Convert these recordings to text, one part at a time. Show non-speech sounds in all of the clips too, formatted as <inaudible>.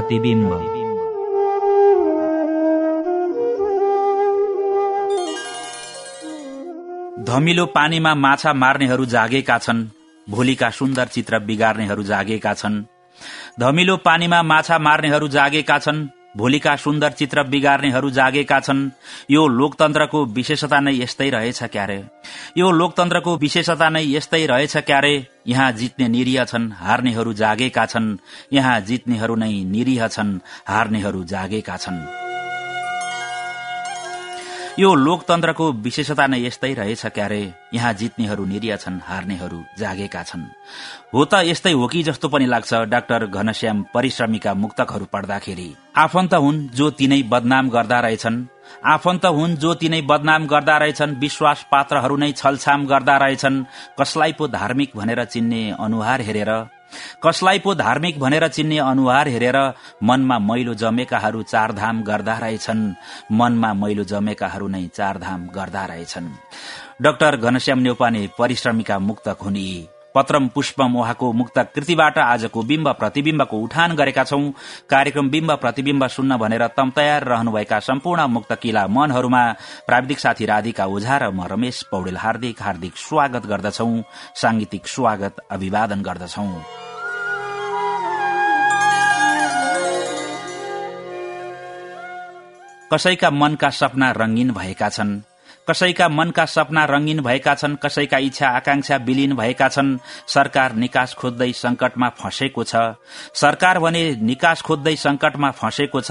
बिम्ब प्रतिबिम्ब धमिलो पानीमा माछा मार्नेहरू जागेका छन् भोलिका सुन्दर चित्र बिगार्नेहरू जागेका छन्। धमिलो पानीमा माछा मार्नेहरू जागेका छन् भोलिका सुन्दर चित्र बिगार्नेहरू जागेका छन्। यो लोकतन्त्रको विशेषता नै यस्तै रहेछ क्यारे। यो लोकतन्त्रको विशेषता नै यस्तै रहेछ क्यारे। यहाँ जित्ने निरीह छन् हार्नेहरू जागेका छन्। यहाँ जित्नेहरू नै निरीह छन् हार्नेहरू जागेका छन्। यो लोकतन्त्रको विशेषता नै यस्तै रहेछ क्यारे। यहाँ जित्नेहरू निरीह छन् हार्नेहरू जागेका छन्। हो त यस्तै हो कि जस्तो पनि लाग्छ डाक्टर घनश्याम परिश्रमीका मुक्तकहरू पढ्दाखेरि। आफन्त हुन् जो तिनै बदनाम गर्दा रहेछन्। आफन्त हुन् जो तिनै बदनाम गर्दा रहेछन्। विश्वास पात्रहरू नै छलछाम गर्दा रहेछन्। कसलाई पो धार्मिक भनेर चिन्ने अनुहार हेरेर कसलाई पो धार्मिक भनेर चिन्ने अनुहार हेरेर मनमा मैलो जमेकाहरू चारधाम गर्दा रहेछन्। मनमा मैलो जमेकाहरू नै चारधाम गर्दा रहेछन्। डाक्टर घनश्याम नेौपाने परिश्रमीका मुक्तक हुने पत्रम पुष्पम उहाँको मुक्त कृतिबाट आजको बिम्ब प्रतिविम्बको उठान गरेका छौं। कार्यक्रम बिम्ब प्रतिविम्ब सुन्न भनेर तम तयार रहनुभएका सम्पूर्ण मुक्त किला मनहरूमा प्राविधिक साथी राधिका ओझा र म रमेश पौडेल हार्दिक हार्दिक स्वागत गर्दछौ। सांगीतिक स्वागत अभिवादन गर्दछौ। कसैका मनका सपना रंगीन भएका छन्। कसैका मनका सपना रंगीन भएका छन् कसैका इच्छा आकांक्षा विलीन भएका छन्। सरकार निकास खोज्दै संकटमा फँसेको छ। सरकार भने निकास खोज्दै संकटमा फँसेको छ।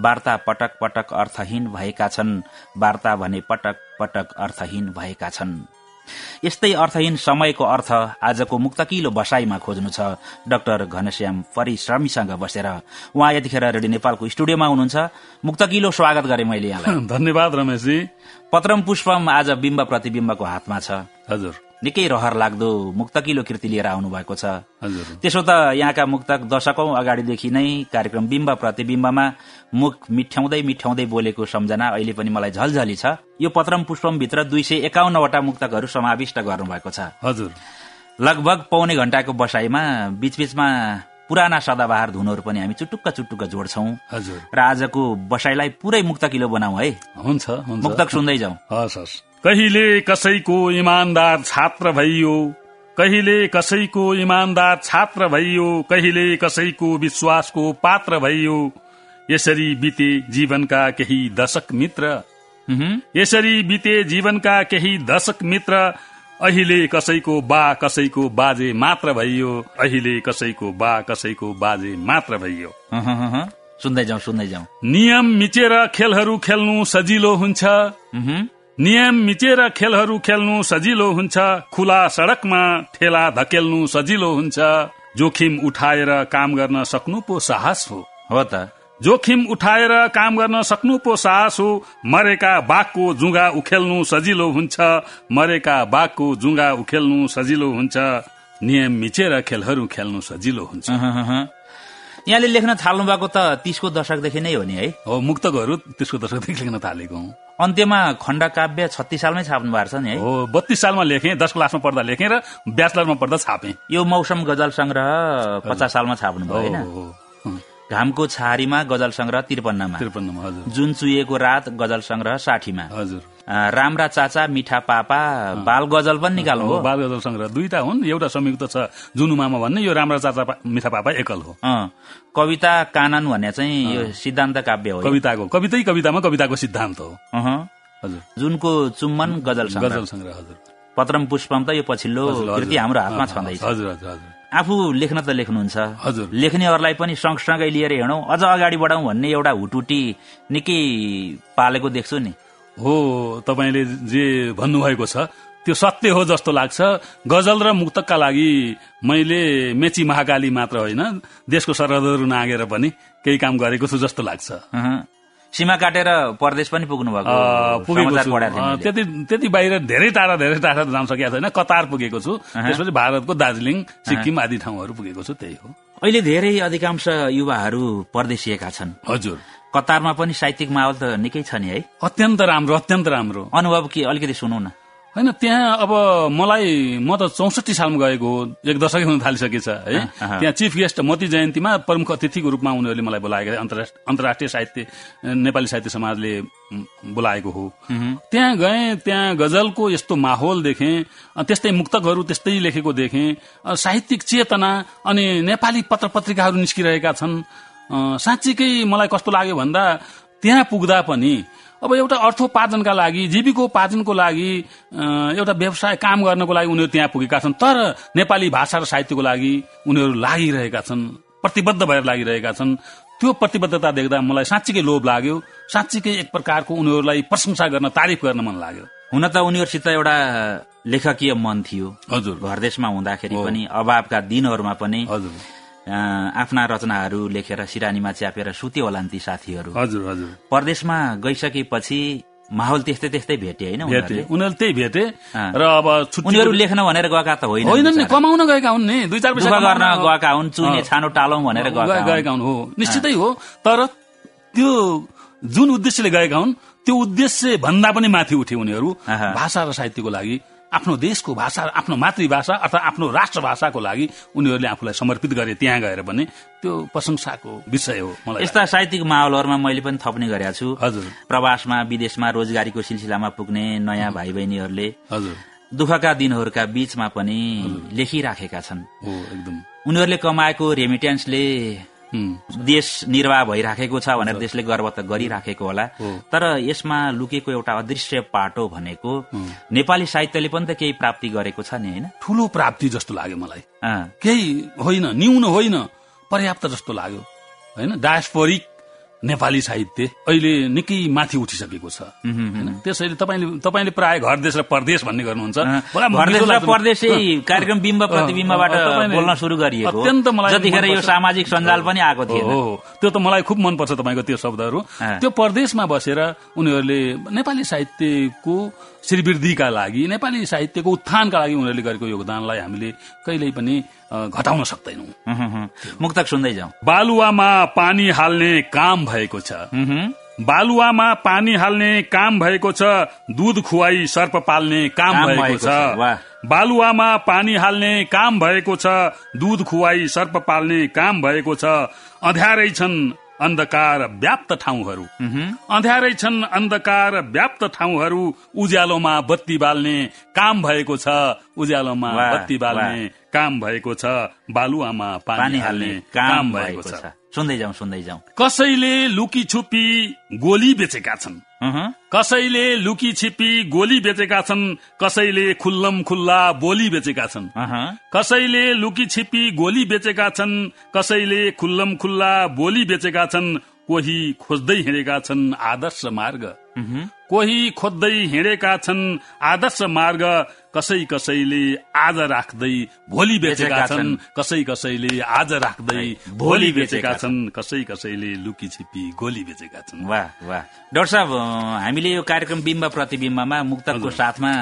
वार्ता पटक पटक अर्थहीन भएका छन्। वार्ता भने पटक पटक अर्थहीन भएका छन्। यस्तै अर्थहीन समयको अर्थ आजको मुक्तकिलो बसाईमा खोज्नु छ। डाक्टर घनश्याम परिश्रमीसँग बसेर उहाँ यतिखेर रेडियो नेपालको स्टुडियोमा हुनुहुन्छ। मुक्तकिलो स्वागत गरे मैले यहाँलाई। <laughs> धन्यवाद रमेशजी। पत्रम पुष्पम आज बिम्ब प्रतिविम्बको हातमा छ। हजुर। निकै रहर लाग्दो मुक्तकिलो कृति लिएर आउनु भएको छ त्यसो त यहाँका मुक्तक दशकौं अगाडिदेखि नै कार्यक्रम बिम्ब प्रतिविम्बमा मुख मिठ्याउँदै मिठ्याउँदै बोलेको सम्झना अहिले पनि मलाई झलझली छ। यो पत्रम पुष्पमभित्र दुई सय एकाउन्नवटा मुक्तकहरू समाविष्ट गर्नुभएको छ। हजुर। लगभग पौने घण्टाको बसाईमा बीचबीचमा पुराना सदाबहार धुनहरू पनि हामी चुटुक्क चुटुक्क जोड्छौं। हजुर। र आजको बसाईलाई पुरै मुक्तकिलो बनाऊ है। हुन्छ। मुक्तक सुन्दै जाउँ। हस् हस्। कहिले कसैको इमान्दार छात्र भइयो कहिले कसैको इमान्दार छात्र भइयो कहिले कसैको विश्वासको पात्र भइयो यसरी बिते जीवनका केही दशक मित्र। यसरी बिते जीवनका केही दशक मित्र अहिले कसैको बा कसैको बाजे मात्र भइयो अहिले कसैको बा कसैको बाजे मात्र भइयो। सुन्दै जाउँ सुन्दै जाउँ नियम मिचेर खेलहरू खेल्नु सजिलो हुन्छ। नियम मिचेर खेलहरू खेल्नु सजिलो हुन्छ खुला सड़कमा ठेला धकेल्नु सजिलो हुन्छ। जोखिम उठाएर काम गर्न सक्नु पो साहस हो। हो त। जोखिम उठाएर काम गर्न सक्नु पो साहस हो। मरेका बाघको जुङ्गा उखेल्नु सजिलो हुन्छ। मरेका बाघको जुङ्गा उखेल्नु सजिलो हुन्छ। नियम मिचेर खेलहरू खेल्नु सजिलो हुन्छ। यहाँले लेख्न थाल्नु भएको त तीसको दशकदेखि नै हो नि है। हो मुक्तकहरू त्यसको दशकदेखि लेख्न थालेको हुँ। अन्त्यमा खण्डकाव्य छत्तीस सालमै छाप्नु भएको छ नि है। हो बत्तीस सालमा लेखेँ दस क्लासमा पढ्दा लेखेँ र ब्याचलरमा पढ्दा छापेँ। यो मौसम गजल संग्रह पचास सालमा छाप्नु भयो होइन। घामको छहारीमा गजल संग्रह त्रिपन्नमा। जुन चुएको रात गजल संग्रह साठीमा। हजुर। राम्रा चाचा मिठा पापा बाल गजल पनि निकाल्नु हो। बाल गजल संग्रह दुईटा हुन्। एउटा संयुक्त छ जुनुमामा भन्ने यो राम्रा चाचा पा- मिठा पापा एकल हो। कविता कानन भन्ने चाहिँ यो सिद्धान्त काव्य हो कविताको कवितै कवितामा कविताको सिद्धान्त हो। हजुर। जुनको चुम्बन गजल गजल संग्रह हजुर। पत्रम पुष्पम त यो पछिल्लो कृति। हाम्रो हातमा छँदैछ। हजुर हजुर हजुर। आफू लेख्न त लेख्नुहुन्छ। हजुर। लेख्नेहरूलाई पनि सँगसँगै लिएर हिँडौँ। अझ अगाडि बढाउँ भन्ने एउटा हुटुटी निकै पालेको देख्छु नि। हो तपाईँले जे भन्नुभएको छ त्यो सत्य हो जस्तो लाग्छ। गजल र मुक्तकका लागि मैले मेची महाकाली मात्र होइन देशको सरहदहरू नागेर पनि केही काम गरेको छु जस्तो लाग्छ। सीमा काटेर परदेश पनि पुग्नु भएको। त्यति त्यति बाहिर धेरै टाढा धेरै टाढा जान सकेको छैन। कतार पुगेको छु। त्यसपछि भारतको दार्जिलिङ सिक्किम आदि ठाउँहरू पुगेको छु त्यही हो। अहिले धेरै अधिकांश युवाहरू परदेशिएका छन्। हजुर। कतारमा पनि साहित्यिक माहौल त निकै छ नि है। अत्यन्त राम्रो अत्यन्त राम्रो। अनुभव के अलिकति सुनौ न। होइन त्यहाँ अब मलाई म त चौसठी सालमा गएको हो एक दशकै हुन थालिसकेछ है। त्यहाँ चिफ गेस्ट मोती जयन्तीमा प्रमुख अतिथिको रूपमा उनीहरूले मलाई बोलाएको अन्तर्राष्ट्रिय साहित्य नेपाली साहित्य समाजले बोलाएको हो। त्यहाँ गएँ त्यहाँ गजलको यस्तो माहौल देखेँ त्यस्तै मुक्तकहरू त्यस्तै लेखेको देखेँ साहित्यिक चेतना अनि नेपाली पत्र पत्रिकाहरू निस्किरहेका छन्। साँच्चीकै मलाई कस्तो लाग्यो भन्दा त्यहाँ पुग्दा पनि अब एउटा अर्थोपार्जनका लागि जीविकोपार्जनको लागि एउटा व्यवसाय काम गर्नको लागि उनीहरू त्यहाँ पुगेका छन्। तर नेपाली भाषा र साहित्यको लागि उनीहरू लागिरहेका छन् प्रतिबद्ध भएर लागिरहेका छन्। त्यो प्रतिबद्धता देख्दा मलाई साँच्चीकै लोभ लाग्यो। साँच्चीकै एक प्रकारको उनीहरूलाई प्रशंसा गर्न तारिफ गर्न मन लाग्यो। हुन त उनीहरूसित एउटा लेखकीय मन थियो। हजुर। घरदेशमा हुँदाखेरि। पनि अभावका दिनहरूमा पनि हजुर। आफ्ना रचनाहरू लेखेर सिरानीमा च्यापेर सुते होलान् ती साथीहरू हजुर हजुर परदेशमा गइसकेपछि माहौल त्यस्तै त्यस्तै भेटे होइन उनीहरूले? त्यही भेटे। र अब छुट्टी उनीहरू लेख्न भनेर गएका त होइन होइन नि। कमाउन गएका हुन् नि दुई चार पैसा गर्न गएका हुन् चुने। छानो टालौँ भनेर गएका गए- हुन्। हो निश्चितै हो तर त्यो जुन उद्देश्यले गएका हुन् त्यो उद्देश्य भन्दा पनि माथि उठे उनीहरू। भाषा र साहित्यको लागि आफ्नो देशको भाषा आफ्नो मातृभाषा अथवा आफ्नो राष्ट्रभाषाको लागि उनीहरूले आफूलाई समर्पित गरे त्यहाँ गएर पनि त्यो प्रशंसाको विषय हो मलाई यस्ता साहित्यिक माहौलहरूमा मैले पनि थप्ने गरेका छु। हजुर। प्रवासमा विदेशमा रोजगारीको सिलसिलामा पुग्ने नयाँ भाइ बहिनीहरूले हजुर। दुःखका दिनहरूका बीचमा पनि लेखिराखेका छन्। एकदम। उनीहरूले कमाएको रेमिटेन्सले देश निर्वाह भइराखेको छ भनेर देशले गर्व त गरिराखेको होला। तर यसमा लुकेको एउटा अदृश्य पाटो भनेको नेपाली साहित्यले पनि त केही प्राप्ति गरेको छ नि होइन? ठूलो प्राप्ति जस्तो लाग्यो मलाई। केही होइन न्यून होइन पर्याप्त जस्तो लाग्यो। होइन डायस्पोरिक नेपाली साहित्य अहिले निकै माथि उठिसकेको छ होइन त्यसैले तपाईँले तपाईँले प्राय घर देश र परदेश भन्ने गर्नुहुन्छ परदेश कार्यक्रम बिम्ब प्रतिबिम्बबाट बोल्न सुरु गरिएको। अत्यन्त मलाई जतिखेर यो। सामाजिक सञ्जाल पनि आएको हो हो। त्यो त मलाई खुब मनपर्छ तपाईँको त्यो शब्दहरू। त्यो परदेशमा बसेर उनीहरूले नेपाली साहित्यको श्रीवृद्धिका लागि नेपाली साहित्यको उत्थानका लागि उनीहरूले गरेको योगदानलाई हामीले कहिल्यै पनि घटाउन सक्दैनौँ। मुक्तक सुन्दै जाउँ बालुवामा पानी हाल्ने काम भएको छ। बालुवामा पानी हाल्ने काम भएको छ दूध खुवाई सर्प पाल्ने काम भएको छ। बालुवामा पानी हाल्ने काम भएको छ दूध खुवाई सर्प पाल्ने काम भएको छ अँध्यारै छन् अन्धकार व्याप्त ठाउँहरू। अँध्यारै छन् अन्धकार व्याप्त ठाउँहरू। उज्यालोमा बत्ती बाल्ने काम भएको छ। उज्यालोमा बत्ती बाल्ने काम भएको छ। बालुवामा पानी हाल्ने काम भएको छ। सुन्दै जाउँ सुन्दै जाउँ। कसैले लुकी छुपी गोली बेचेका छन्। कसैले लुकी छिपी गोली बेचेका छन् कसैले खुल्लम खुल्ला बोली बेचेका छन्। कसैले लुकी छिपी गोली बेचेका छन् कसैले खुल्लम खुल्ला बोली बेचेका छन् कोही खोज्दै हिँडेका छन् आदर्श मार्ग। कोही खोज्दै हिँडेका छन् आदर्श मार्ग कसै कसैले आज राख्दै भोलि बेचेका छन्। कसै कसैले आज राख्दै भोलि बेचेका छन्। कसै कसैले लुकी छिपी गोली बेचेका छन्। वाह वाह। डाक्टर साहब हामीले यो कार्यक्रम बिम्ब प्रतिबिम्बमा मुक्तकको। साथमा।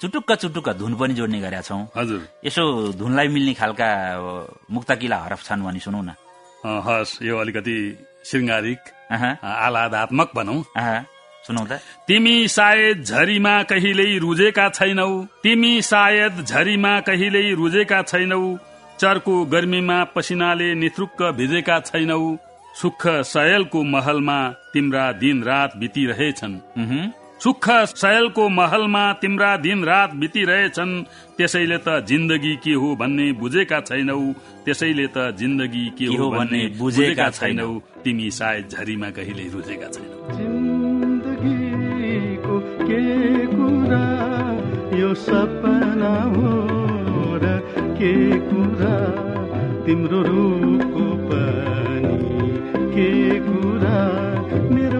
चुटुक्क चुटुक्क धुन पनि जोड्ने गरेका छौँ। हजुर। यसो धुनलाई मिल्ने खालका मुक्तकिला हरफ छन् भनी सुनौ न। हस् यो अलिकति अँ, आह्लादात्मक भनौँ। अहँ, सुनौ त तिमी सायद झरीमा कहिल्यै रुजेका छैनौ। तिमी सायद झरीमा कहिल्यै रुजेका छैनौ। चर्को गर्मीमा पसिनाले निथुक्क भिजेका छैनौ। सुख सयलको महलमा तिम्रा दिन रात बितिरहेछन्। उहुँ, सुख सयलको महलमा तिम्रा दिन रात बितिरहेछन्। त्यसैले त जिन्दगी के हो भन्ने बुझेका छैनौ। त्यसैले त जिन्दगी के हो भन्ने बुझेका छैनौ। तिमी सायद झरीमा कहिल्यै रुजेका छैनौ। के कुरा यो सपना हो र के कुरा तिम्रो रूपको पनि के कुरा मेरो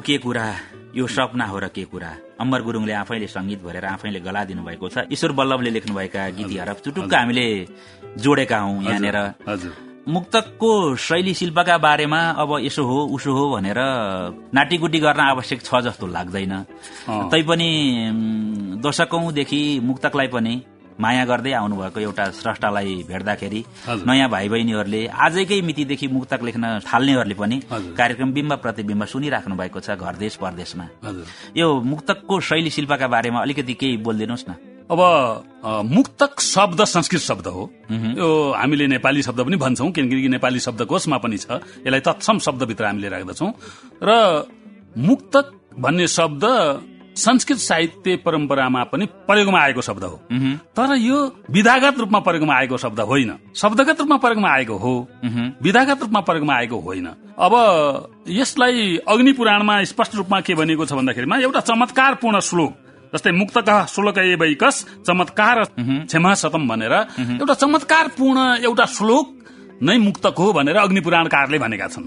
के कुरा? यो सपना हो र के कुरा? अम्बर गुरुङले आफैले संगीत भरेर आफैले गला दिनुभएको छ। ईश्वर बल्लभले लेख्नुभएका गीतीहरू चुटुक्क हामीले जोडेका हौं यहाँनिर। मुक्तकको शैली शिल्पका बारेमा अब यसो हो उसो हो भनेर नाटीकुटी गर्न आवश्यक छ जस्तो लाग्दैन। तैपनि दशकौंदेखि मुक्तकलाई पनि माया गर्दै आउनुभएको एउटा स्रष्टालाई भेट्दाखेरि। नयाँ भाइ बहिनीहरूले आजैकै मितिदेखि मुक्तक लेख्न थाल्नेहरूले पनि। कार्यक्रम बिम्ब प्रतिबिम्ब सुनिराख्नु भएको छ घर देश परदेशमा यो मुक्तकको शैली शिल्पका बारेमा अलिकति केही बोलिदिनुहोस् न। अब मुक्तक शब्द संस्कृत शब्द हो। यो हामीले नेपाली शब्द पनि भन्छौँ किनकि नेपाली शब्दकोशमा पनि छ। यसलाई तत्सम शब्दभित्र हामीले राख्दछौँ। र मुक्तक भन्ने शब्द संस्कृत साहित्य परम्परामा पनि प्रयोगमा आएको शब्द हो। तर यो विधागत रूपमा प्रयोगमा आएको शब्द होइन। शब्दगत रूपमा प्रयोगमा आएको हो। विधागत रूपमा प्रयोगमा आएको होइन। अब यसलाई अग्नि पुराणमा स्पष्ट रूपमा के भनिएको छ भन्दाखेरिमा एउटा चमत्कारपूर्ण श्लोक जस्तै मुक्तक श्लोक ए वैकस चमत्कार क्षमा सतम भनेर। एउटा चमत्कारपूर्ण एउटा श्लोक नै मुक्तक हो भनेर अग्नि पुराणकारले भनेका छन्।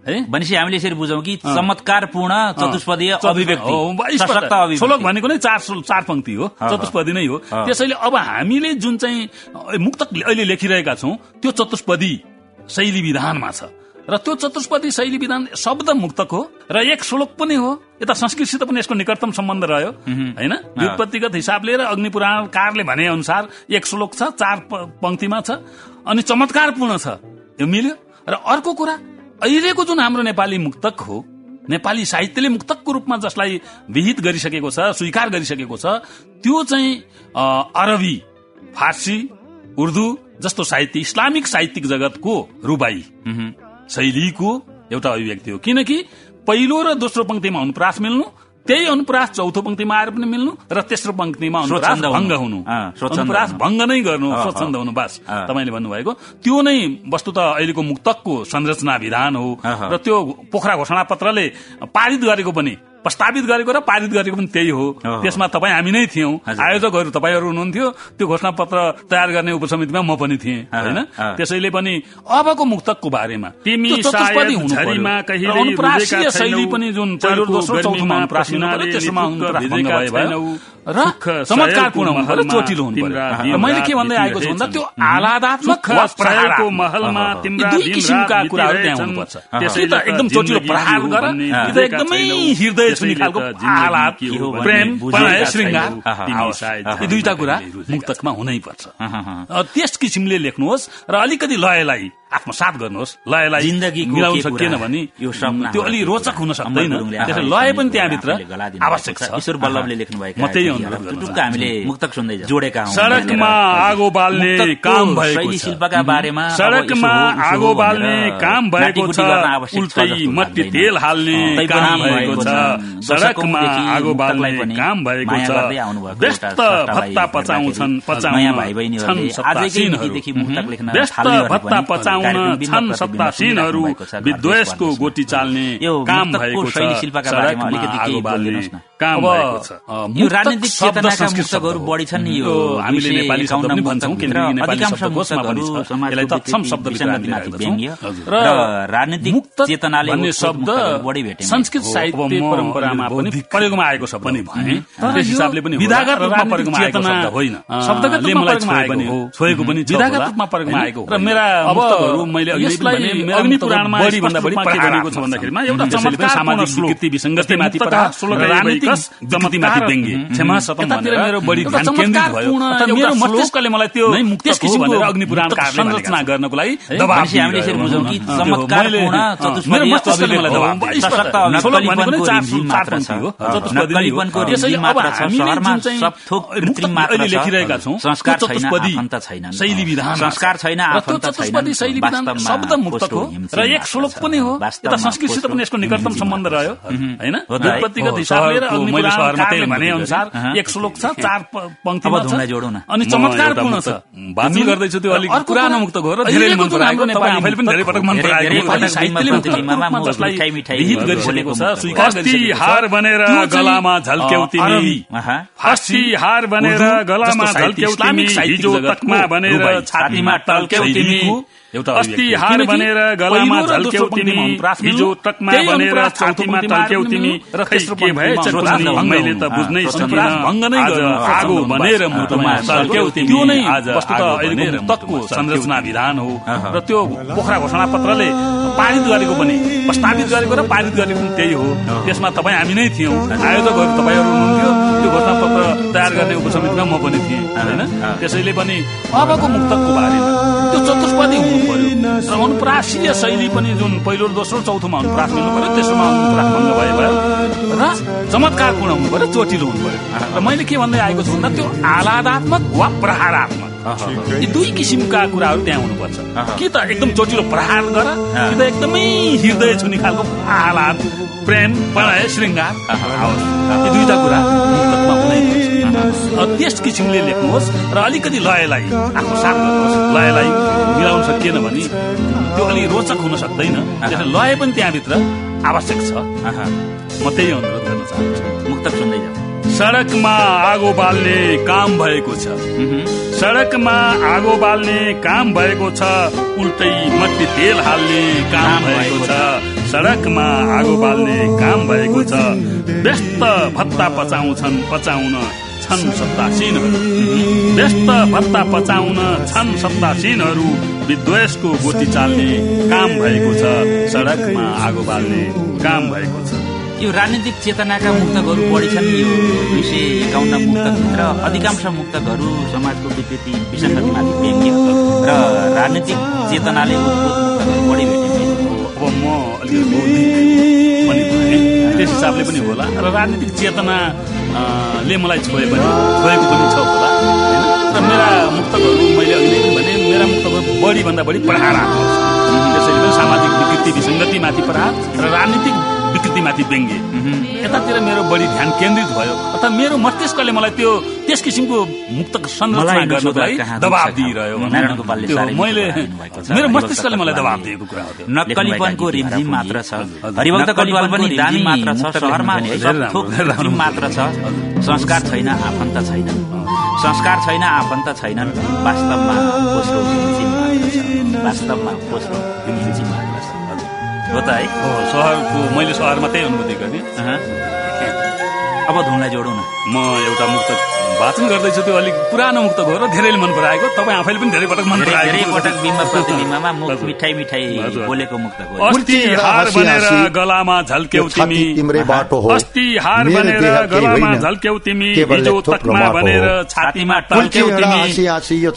है? भनेपछि हामीले यसरी बुझौँ कि चमत्कारपूर्ण चतुष्पदीय अभिव्यक्ति। श्लोक भनेको नै चार चार पंक्ति हो। चतुष्पदी नै हो। त्यसैले अब हामीले जुन चाहिँ मुक्तक अहिले लेखिरहेका छौँ त्यो चतुष्पदी शैली विधानमा छ। र त्यो चतुष्पदी शैली विधान शब्द मुक्तक हो र एक श्लोक पनि हो। यता संस्कृतसित पनि यसको निकटतम सम्बन्ध रह्यो। होइन? व्युत्पत्तिगत हिसाबले र अग्नि पुराणकारले भने अनुसार एक श्लोक छ चार पंक्तिमा छ। अनि चमत्कारपूर्ण छ। यो मिल्यो? र अर्को कुरा अहिलेको जुन हाम्रो नेपाली मुक्तक हो नेपाली साहित्यले मुक्तकको रूपमा जसलाई विहित गरिसकेको छ स्वीकार गरिसकेको छ त्यो चाहिँ अरबी फारसी उर्दू जस्तो साहित्य इस्लामिक साहित्यिक जगतको रुबाई शैलीको एउटा अभिव्यक्ति हो। किनकि पहिलो र दोस्रो पंक्तिमा अनुप्रास मिल्नु त्यही अनुप्रास चौथो पंक्तिमा आएर पनि मिल्नु र तेस्रो पंक्तिमा अनुप्रास। भङ्ग हुनु अनुप्रास। भङ्ग नै गर्नु स्वच्छन्द हुनु बस। तपाईँले भन्नुभएको त्यो नै वस्तुत अहिलेको मुक्तकको संरचना विधान हो। र त्यो पोखरा घोषणा पत्रले पारित गरेको पनि प्रस्तावित गरेको र पारित गरेको पनि त्यही हो। त्यसमा तपाईँ हामी नै थियौँ। आयोजकहरू तपाईँहरू हुनुहुन्थ्यो। त्यो घोषणा पत्र तयार गर्ने उपसमितिमा म पनि थिएँ होइन। त्यसैले पनि अबको मुक्तकको बारेमा। तिमी शैली पनि जुन पहिलो दोस्रो चौथोमा त्यसमा र चमत्कारपूर्ण हुनु पर्यो चोटिलो हुनु पर्यो मैले के भन्दै आएको छु भन्दा त्यो सयको महलमा दुई किसिमका कुराहरू त्यहाँ। हुनुपर्छ। त्यसैले त। एकदम चोटिलो प्रहार गर यो त एकदमै। हृदय छुने खालको के भन्ने प्रेम प्रणय। श्रृङ्गार। यी दुईटा कुरा मुक्तकमा हुनै पर्छ त्यस किसिमले लेख्नुहोस् र अलिकति लयलाई आत्मसात गर्नुहोस् लयलाई जिन्दगीको मिलाउन सकिएन? भने यो त्यो हो अलि के रोचक? हुन सक्दैन त्यसैले लय पनि त्यहाँभित्र आवश्यक छ। ईश्वर बल्लभले म त्यही अनुरोध चुटुक्क चाहन्छु। हामीले मुक्तक सुन्दै। जोडेका हौँ सडकमा। आगो बाल्ने काम भएको छ। शिल्पका बारेमा सडकमा आगो बाल्ने काम भएको छ उल्टै मट्टी। तेल हाल्ने काम भएको भएको छ। सडकमा आगो बाल्ने काम भएको छ व्यस्त भत्ता पचाउँछन् पचाउन भाइ आजैकै। मितिदेखि मुक्तक लेख्न भत्ता बिम्ब छन् सत्तासीनहरू विद्वेषको गोटी चाल्ने काम भएको छ सडकमा आगो बाल्ने। काम भएको छ यो राजनीतिक शब्द चेतनाका शब्द मुक्तकहरू। बढी छन् नि यो हामीले नेपाली शब्द पनि 251 भन्छौँ मुक्तकभित्र नेपाली अधिकांश शब्दकोशमा पनि छ यसलाई तत्सम शब्द र र राजनीतिक चेतनाले भन्ने शब्द बढी भेटेँ। संस्कृत साहित्य परम्परामा पनि प्रयोगमा आएको शब्द पनि तर त्यस हिसाबले पनि विधागत। रूपमा प्रयोगमा आएको शब्द होइन रूपमा मलाई प्रयोगमा आएको पनि। छोएको पनि विधागत। रूपमा प्रयोगमा? आएको र। मेरा मुक्तकहरू मैले अघि भने, अग्नि पुराणमा बढी भन्दा बढी रूपमा के प्रहार गरिएको छ भन्दाखेरिमा एउटा पनि चमत्कारपूर्ण सामाजिक श्लोक विसङ्गतिमाथि राजनीतिक वैकस, विकृतिमाथि व्यङ्ग्य क्षमा सतम यतातिर भनेर मेरो बढी एउटा ध्यान केन्द्रित भयो। चमत्कारपूर्ण अर्थात् एउटा मेरो श्लोक मस्तिष्कले मलाई त्यो नै मुक्तक त्यस हो किसिमको भनेर अग्नि पुराण मुक्तक कारले संरचना। गर्नको लागि? दबाब हामीले यसरी बुझौँ कि चमत्कारपूर्ण चतुष्पदी र एक श्लोक। पनि हो। वास्तवमा यता संस्कृतसित पोस्टो पनि यसको निकटतम सम्बन्ध रह्यो। होइन? मैले पुराण सहरमा त्यही भने अनुसार। एक श्लोक छ <laughs> चार पंक्तिमा छ। अनि म चमत्कारपूर्ण एउटा छ। वाचन गर्दैछु त्यो अलिक पुरानो मुक्त हो र धेरै मन पराएको नेपाली आफैले पनि धेरै पटक मन पराएको साहित्यले मुक्त जसलाई विहित गरिसकेको छ अस्ति। हार बनेर गलामा झल्क्यौ तिमी। अस्ति हार बनेर गलामा झल्क्यौ तिमी। हिजो तकमा बनेर छातीमा टल्क्यौ तिमी। अस्ति। हार बनेर गलामा झल्क्यौ तिमी हिजो तकमा बनेर छातीमा टल्क्यौ तिमी र तेस्रो के भएछ मैले त बुझ्नै। सकिनँ आज आगो बनेर मुटुमा त्यो तिमी आज आगो बनेर मुटुमा संरचना विधान हो। र त्यो पोखरा घोषणा पत्रले पारित गरेको पनि प्रस्तावित गरेको र पारित गरेको पनि त्यही हो। त्यसमा तपाईँ हामी नै थियौँ। आयोजकहरू तपाईँहरू हुनुहुन्थ्यो। त्यो घोषणा पत्र तयार गर्ने उपसमितिमा म पनि थिएँ। होइन? त्यसैले पनि अबको मुक्तकको बारेमा त्यो चतुष्पदी हुनु पर्यो र अनुप्रासीय शैली पनि जुन पहिलो र दोस्रो चौथोमा अनुप्रास मिल्नु पर्यो तेस्रोमा अनुप्रास भङ्ग भए भयो र चमत्कारपूर्ण हुनु पर्यो चोटिलो हुनु पर्यो र मैले के भन्दै आएको छु भन्दा त्यो आह्लादात्मक वा प्रहारात्मक। यी दुई किसिमका कुराहरू त्यहाँ हुनुपर्छ। कि त एकदम चोटिलो प्रहार गर कि त एकदमै हृदय छुने खालको आह्लाद प्रेम प्रणय श्रृङ्गार। यी दुईटा कुरा त्यस किसिमले लेख्नुहोस् र अलिकति लयलाई आफ्नो साथ लयलाई मिलाउन सकिएन भने त्यो अलिक रोचक हुन सक्दैन। लय पनि त्यहाँभित्र आवश्यक छ। म त्यही अनुरोध गर्न चाहन्छु। मुक्तक सुन्दै जाऊ सडकमा आगो बाल्ने काम भएको छ। सडकमा आगो बाल्ने काम भएको छ। उल्टै मट्टी तेल हाल्ने काम भएको छ। सडकमा आगो बाल्ने काम भएको छ। व्यस्त भत्ता पचाउँछन् पचाउन छन् सत्तासीनहरू व्यस्त भत्ता पचाउन छन् सत्तासीनहरू विद्वेषको गोटी चाल्ने काम भएको छ। सडकमा आगो बाल्ने काम भएको छ। यो राजनीतिक चेतनाका मुक्तकहरू बढी छन् यो दुई सय एकाउन्न मुक्तकभित्र अधिकांश मुक्तकहरू समाजको विकृति विसङ्गतिमाथि व्यङ्ग्य र राजनीतिक चेतनाले उद्भूत मुक्तकहरू बढी भेटिन्छ अब म अलिकति त्यस हिसाबले पनि होला। र राजनीतिक चेतना ले मलाई छोए पनि छोएको पनि छ होला होइन? र मेरा मुक्तकहरू मैले अहिले पनि भने मेरा मुक्तकहरू बढीभन्दा बढी प्रहारात्मक छन् त्यसैले पनि सामाजिक विकृति विसङ्गतिमाथि प्रहार र राजनीतिक विकृतिमाथि व्यङ्ग्य। यतातिर मेरो बढी ध्यान केन्द्रित भयो अथवा मेरो मस्तिष्कले मलाई त्यो त्यस किसिमको मुक्तक संरचना कहाँ दबाब दिइरह्यो मैले। मेरो मस्तिष्कले मलाई दबाब दिएको कुरा हो त्यो। नक्कली पनको रिमझिम मात्र छ। हरिभक्त कटुवाल पनि दामी मात्र छ सहरमा मात्र छ। संस्कार छैन आफन्त छैनन् संस्कार छैन आफन्त छैनन्। वास्तवमा वास्तवमा हो त है हो सहरको मैले सहरमा त्यही अनुभूति गरेँ। अब धुनलाई जोडौँ न। म एउटा मुक्त वाचन गर्दैछु त्यो अलिक पुरानो मुक्त हो र धेरैले मन पराएको। तपाईँ आफैले पनि धेरै पटक मन पराएको। धेरै पटक बिम्ब प्रतिबिम्बमा मुख हजुर। मिठाई मिठाई हजुर। बोलेको मुक्तक हो अस्ति हार बनेर गलामा झल्क्यौ तिमी। तिम्रै बाटो हो। अस्ति हार मेरो बनेर गलामा झल्क्यौ तिमी। हिजो तकमा बनेर। छातीमा टल्क्यौ तिमी।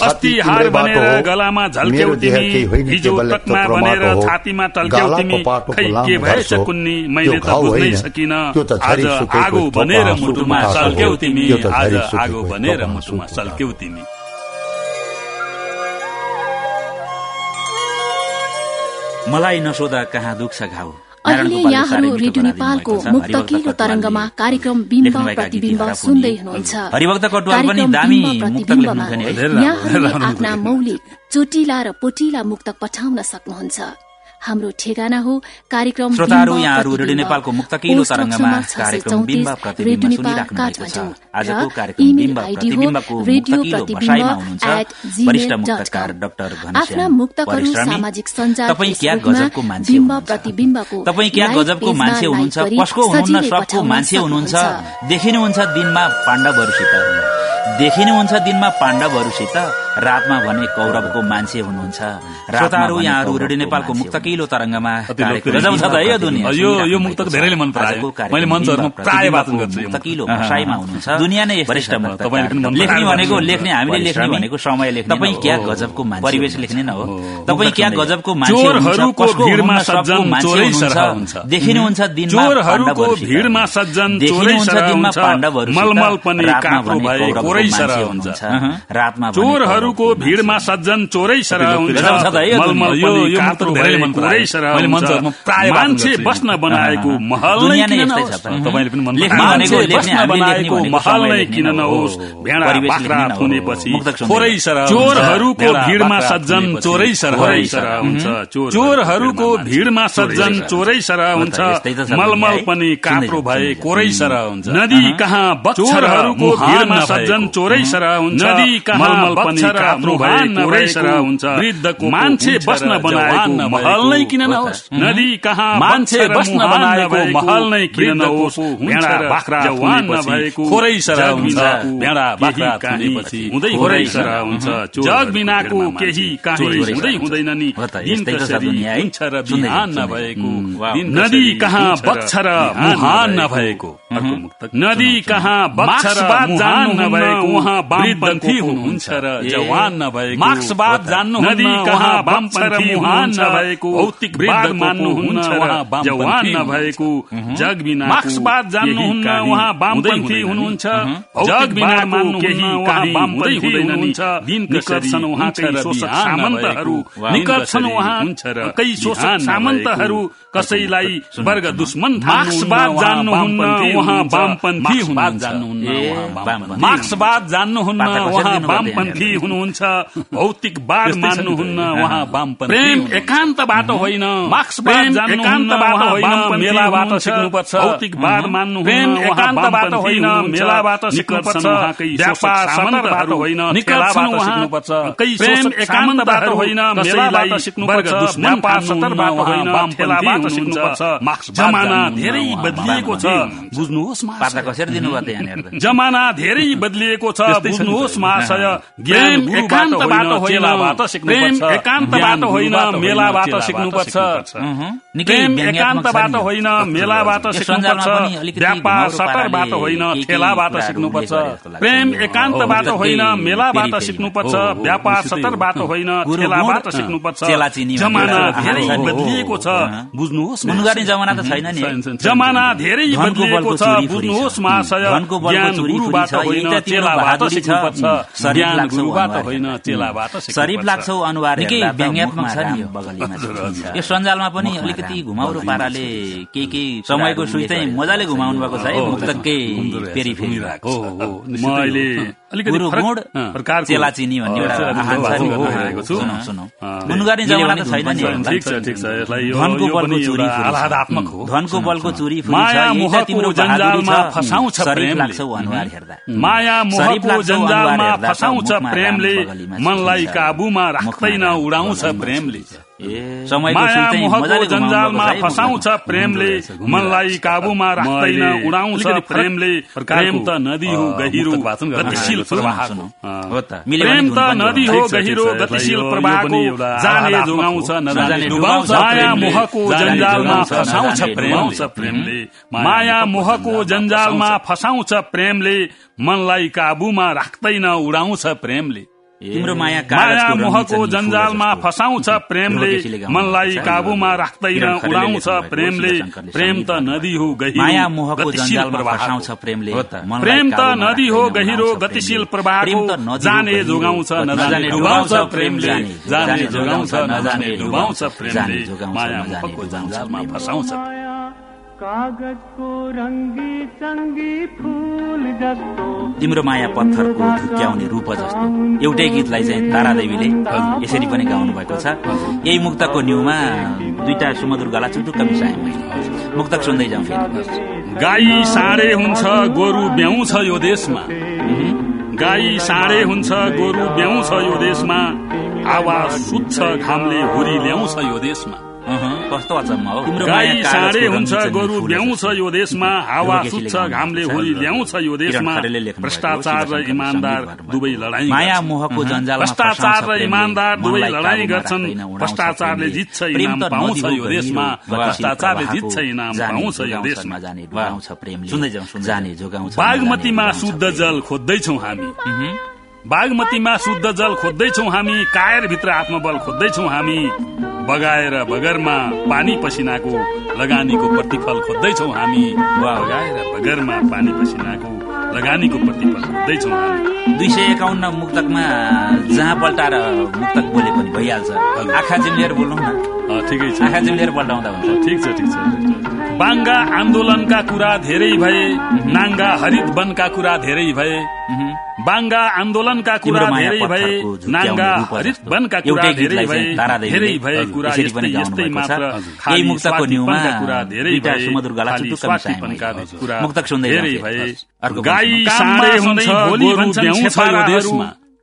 अस्ति हार बनेर। गलामा झल्क्यौ तिमी। हिजो तकमा बनेर। छातीमा टल्क्यौ तिमी। खै के भएछ। कुन्नी मैले त बुझ्नै सकिन। आज आगो बनेर मुटुमा तिमी। आज आगो थोपा मुटुमा हाँसो सल्क्यौ तिमी मलाई नसोधा कहाँ दुख्छ घाउ अहिले यहाँहरू रेडियो नेपालको मुक्तकिलो तरंगमा कार्यक्रम बिम्ब प्रतिबिम्ब सुन्दै हुनुहुन्छ। यहाँहरूले आफ्ना। मौलिक चोटिला र पोटिला मुक्तक पठाउन सक्नुहुन्छ। हाम्रो ठेगाना हो। कार्यक्रम श्रोताहरू बिम्ब यहाँहरू प्रतिबिम्ब। रेडियो नेपालको मुक्तकिलो पोस्ट तरंगमा नम्बर 634, कार्यक्रम बिम्ब प्रतिबिम्ब रेडियो नेपाल सुनिराख्नु भएको छ। काठमाडौँ। आजको र कार्यक्रम इमेल बिम्ब आइडी हो प्रतिबिम्बको रेडियो मुक्तकिलो प्रतिबिम्ब बसाइमा हुनुहुन्छ at gmail वरिष्ठ dot मुक्तकार com। डाक्टर आफ्ना घनश्याम मुक्तकहरू परिश्रमी। सामाजिक सञ्जाल तपाईँ क्या गजबको मान्छे हुनुहुन्छ? तपाईँ क्या गजबको हुनुहुन्छ? कसको हुनुहुन्न सबको मान्छे हुनुहुन्छ। देखिनुहुन्छ दिनमा पाण्डवहरूसित। देखिनुहुन्छ दिनमा पाण्डवहरूसित। रातमा भने कौरवको मान्छे हुनुहुन्छ। श्रोताहरू यहाँहरू रेडियो नेपालको मुक्तकिलो तरंगमा अति कार्यक्रम लोकप्रिय गजब छ त है यो दुनियाँ यो- यो सुनिराख्नु मुक्तक भएको छ। धेरैले मन परायो। आजको कार्यक्रम मैले मञ्चहरूमा बिम्ब प्राय वाचन प्रतिबिम्बको गर्छु यो मुक्तकिलो मुक्तक। बसाइमा हुनुहुन्छ <laughs> दुनियाँ नै यस्तो वरिष्ठ मुक्तकार। तपाईँले पनि मन लेख्ने परायो। भनेको लेख्ने हामीले लेख्ने। भनेको समय लेख्ने तपाईँ हो। क्या गजबको मान्छे परिवेश लेख्ने न हो। तपाईँ क्या गजबको मान्छे हुनुहुन्छ हुन्छ। देखिनुहुन्छ दिनमा चोरहरूको पाण्डवहरूसित। भिडमा सज्जन चोरै देखिनुहुन्छ सरह दिनमा हुन्छ पाण्डवहरूसित। मलमल पनि रातमा भए कोरै सरह हुन्छ चोरहरूको भिडमा। सज्जन चोरै सरह हुन्छ मलमल पनि भए मन कोरै चोरै सर मैले मञ्चहरूमा प्राय मान्छे बस्न बनाएको महल नै किन बनाएको महल नै किन नहोस्। भेडा बाख्रा सुन्दै। थोरै सरह चोरहरूको भिडमा सज्जन चोरै सरह थोरै सरह हुन्छ। सरह। चोरहरूको भिडमा सज्जन सरह। चोरै सरह हुन्छ। मलमल। पनि काप्रो भए कोरै सरह। हुन्छ। नदी कहाँ चोरहरूको भिडमा सज्जन चोरै सरह हुन्छ। नदी कहाँ मलमल पनि काप्रो भए कोरै सरह हुन्छ। वृद्धको मान्छे बस्न बनाएको महल नै किन नहोस्? नदी कहाँ मान्छे बस्न बनाएको महल नै किन नहोस्? भेडा बाख्रा जवान नभएको खोरै सरह हुन्छ भेडा बाख्रा थुनेपछि हुँदै खोरै सरह हुन्छ जग बिनाको केही कहीँ हुँदै हुँदैन नि। दिन कसरी। हुन्छ र बिहान नभएको नदी कहाँ हुन्छ र मुहान नभएको। नदी कहाँ बग्छ र मुहान नभएको। उहाँ वामपन्थी हुनुहुन्छ। र जवान नभएको। मार्क्सवाद जान्नुहुन्न, नदी कहाँ वामपन्थी मुहान नभएको भौतिकवाद मान्नुहुन्न र उहाँ जवान। नभएको जग बिना मार्क्सवाद जान्नुहुन्न, उहाँ वामपन्थी हुनुहुन्छ। जग बिना मान्नुहुन्न उहाँ वामपन्थी हुनुहुन्छ। दिन निकट्छन् उहाँकै शोषक सामन्तहरू निकट्छन् उहाँ कै शोषक सामन्तहरू कसैलाई वर्ग दुश्मन मार्क्सवाद जान्नुहुन्न, उहाँ वामपन्थी हुनुहुन्छ। <laughs> मार्क्सवाद जान्नुहुन्न उहाँ वामपन्थी हुनुहुन्छ। भौतिकवाद। मान्नुहुन्न उहाँ वामपन्थी प्रेम हुनुहुन्छ। एकान्तबाट होइन। एकान्तबाट होइन मेलाबाट। सिक्नुपर्छ। भौतिकवाद प्रेम एकान्तबाट वामपन्थी होइन। मेलाबाट सिक्नुपर्छ। व्यापार होइन सिक्नुपर्छ। प्रेम एकान्तबाट होइन मेलाबाट सिक्नुपर्छ। व्यापार होइन ठेलाबाट। सिक्नुपर्छ। जमाना धेरै बदलिएको छ। बुझ्नुहोस् पाता महाशय कसरी दिनुभयो त यहाँनिर त जमाना धेरै बदलिएको छ। त्यस्तै छ नि त। बुझ्नुहोस् महाशय प्रेम ज्ञान एकान्तबाट होइन। प्रेम सिक्नुपर्छ। एकान्तबाट मेलाबाट चेलाबाट सिक्नुपर्छ प्रेम एकान्तबाट। होइन मेलाबाट सिक्नुपर्छ व्यापार पाराले होइन ठेलाबाट सिक्नुपर्छ। प्रेम एकान्तबाट होइन मेलाबाट सिक्नुपर्छ व्यापार। सतरबाट होइन ठेलाबाट सिक्नुपर्छ जमाना धेरै। बदलिएको छ। बुझ्नुहोस् गुनगानी जमाना त छैन नि जमाना धेरै बदलिएको छ। बुझ्नुहोस् महाशय ज्ञान गुरुबाट होइन चेलाबाट। सिक्नुपर्छ ज्ञान गुरुबाट अनुहार होइन। चेलाबाट शरीफ लाग्छौ अनुहार निकै व्यङ्ग्यात्मक छ नि यो। बगलीमा। यो सञ्जालमा पनि अलिकति घुमाउरो पाराले केही केही समयको सुई चाहिँ मजाले घुमाउनु भएको छ है मुक्तकै फेरि हो म अहिले अलिकति धनको बलको चोरी माया मोहको जन्जालमा। फसाउँछ प्रेमले। मनलाई। काबुमा राख्दैन उडाउँछ प्रेमले। माया मोहको जन्जालमा फसाउँछ। प्रेमले। मनलाई काबुमा राख्दैन उडाउँछ प्रेमले। प्रेम त नदी हो गहिरो। गतिशील। प्रवाहको प्रेम त नदी हो। गहिरो गतिशील प्रवाहको जाने जोगाउँछ। नजाने डुबाउँछ माया। मोहको जन्जालमा फसाउँछ प्रेमले माया मोहको जन्जालमा फसाउँछ प्रेमले मनलाई काबुमा राख्दैन उडाउँछ प्रेमले तिम्रो माया माया मोहको जन्जालमा। फसाउँछ प्रेमले मनलाई। काबुमा राख्दैन उडाउँछ प्रेमले प्रेम त नदी हो गहिरो माया मोहको जन्जालमा। फसाउँछ प्रेमले प्रेम त नदी हो गहिरो गतिशील प्रेमले। प्रवाहको प्रेम त नदी हो जाने जोगाउँछ नजाने डुबाउँछ प्रेमले जाने जोगाउँछ नजाने डुबाउँछ प्रेमले माया मोहको जन्जालमा। फसाउँछ कागज को रंगी चंगी फूल जस्तो तिम्रो माया पत्थरको धुक्याउने रूप जस्तो। एउटै गीतलाई चाहिँ तारादेवीले यसरी पनि गाउनु भएको छ। यही मुक्तकको न्युमा दुईटा सुमधुर गला चुटुक्क मिसाएँ मैले। मुक्तक सुन्दै जाउँ फेरि। गाई साँडे हुन्छ गोरु ब्याउँछ यो देशमा। गाई साँडे हुन्छ गोरु ब्याउँछ यो देशमा। आवाज सुत्छ घामले हुरी ल्याउँछ यो देशमा। कस्तो अचम्म हो? गाई साँडे हुन्छ गोरु जस्तो। यो देशमा हावा सुत्छ घामले। हुरी ल्याउँछ यो देशमा। भ्रष्टाचार र इमान्दार। दुवै लडाईँ माया। मोहको भ्रष्टाचार र इमान्दार दुवै लडाईँ गर्छन् भ्रष्टाचारले। जित्छ इनाम पाउँछ यो देशमा। भ्रष्टाचारले जित्छ इनाम जाने पाउँछ यो देशमा। नजाने डुबाउँछ सुन्दै जाने जोगाउँछ बागमतीमा शुद्ध जल खोज्दैछौ हामी। बागमतीमा शुद्ध जल खोज्दैछौ हामी कायरभित्र आत्मबल खोज्दैछौ हामी। बगाएर बगरमा पानी पसिनाको लगानीको प्रतिफल खोज्दैछौ हामी। वा बगाएर बगरमा पानी पसिनाको लगानीको प्रतिफल खोज्दैछौ दुई सय एकाउन्न मुक्तकमा जहाँ पल्टाएर मुक्तक बोले पनि भइहाल्छ। आँखा जिम्लिएर बोलौँ न। ठिकै छ। आँखा पल्टाउँदा हुन्छ। ठिक छ ठिक छ बाङ्गा आन्दोलनका कुरा धेरै भए नाङ्गा हरित वनका कुरा धेरै भए। बाङ्गा आन्दोलनका कुरा धेरै भए नाङ्गा हरित वनका कुरा धेरै भए धेरै भए कुरा यस्तै यस्तै मात्र खाली मुक्तको न्युमा कुरा धेरै भए सुमधुर गला चुटुक्क कुरा मुक्तक सुन्दै धेरै भए गाई साँडे हुन्छ भोलि भन्छन् छेपारा देशमा।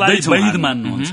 बुद्धै वैध मान्नुहुन्छ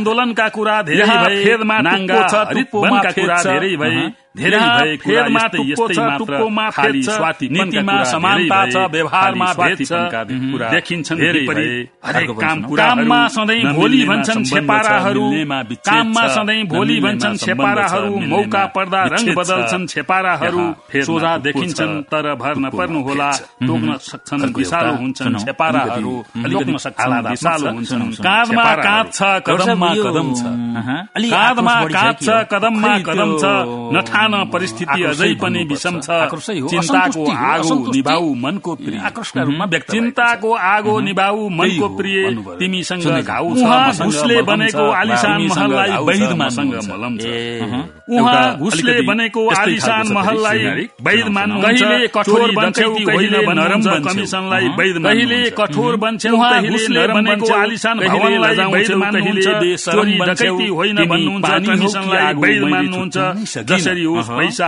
आन्दोलनका कुरा धेरै भए नाङ्गा हरित वनका कुरा धेरै भए काममा भन्छन् छेपाराहरू। मौका पर्दा रङ बदल्छन् छेपाराहरू। सोझा देखिन्छन् तर भर नपर्नु होला। टोक्न सक्छन् विशालो हुन्छन् छेपाराहरू। हुन्छन् काँधमा काँध छ कदममा कदम छ काँधमा काँध छ कदममा कदम छ खान परिस्थिति अझै पनि विषम छ। चिन्ताको आगो निभाऊ मनको प्रिय। चिन्ताको आगो निभाऊ मनको प्रिय। तिमीसँग घाउ घुसले बनेको आलिसान महललाई वैधमासँग मलम्छ उहाँ। घुसले बनेको आलिसान महललाई वैध मान मान्नुहुन्छ। कठोर बन्छौ कहिले नरम कमिसनलाई वैध कहिले कठोर बन्छौ कहिले बनेको आलिसान भवनलाई वैध मान्नुहुन्छ। चोरी डकैती होइन भन्नुहुन्छ कमिसनलाई वैध मान्नुहुन्छ। जसरी होस् पैसा